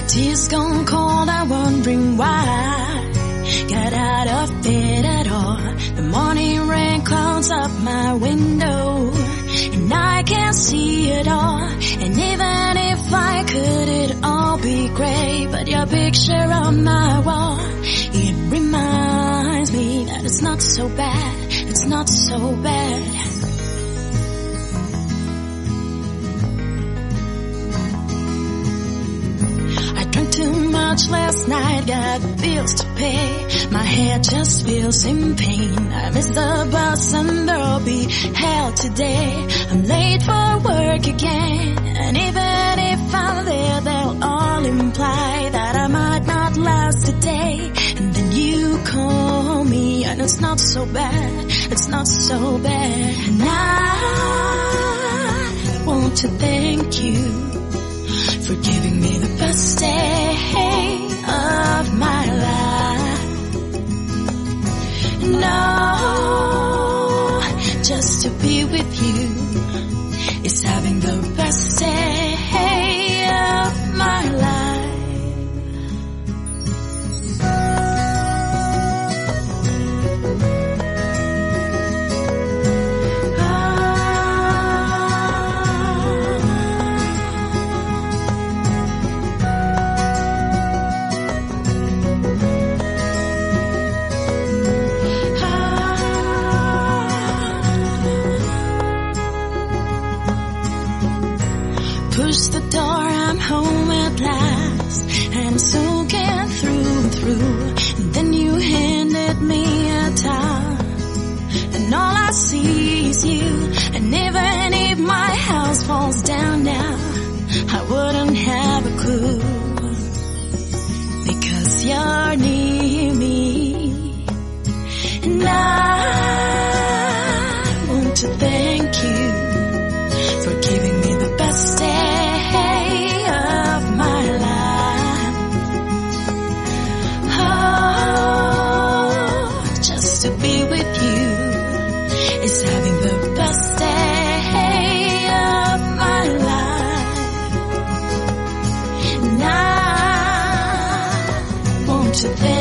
tears gone cold, I'm wondering why. Got out of bed at all. The morning rain clouds up my window, and I can't see it all. And even if I could, it'd all be great. But your picture on my wall, it reminds me that it's not so bad. It's not so bad. Last night, got bills to pay. My head just feels in pain. I missed the bus and there'll be hell today. I'm late for work again. And even if I'm there, they'll all imply that I might not last a day. And then you call me and it's not so bad. It's not so bad. And I want to thank you for giving me the best day No, just to be with you is having the best Push the door, I'm home at last. And so get through and through. And then you handed me a towel. And all I see is you. And even if my house falls down now, I wouldn't have a clue. Having the best day of my life. Thank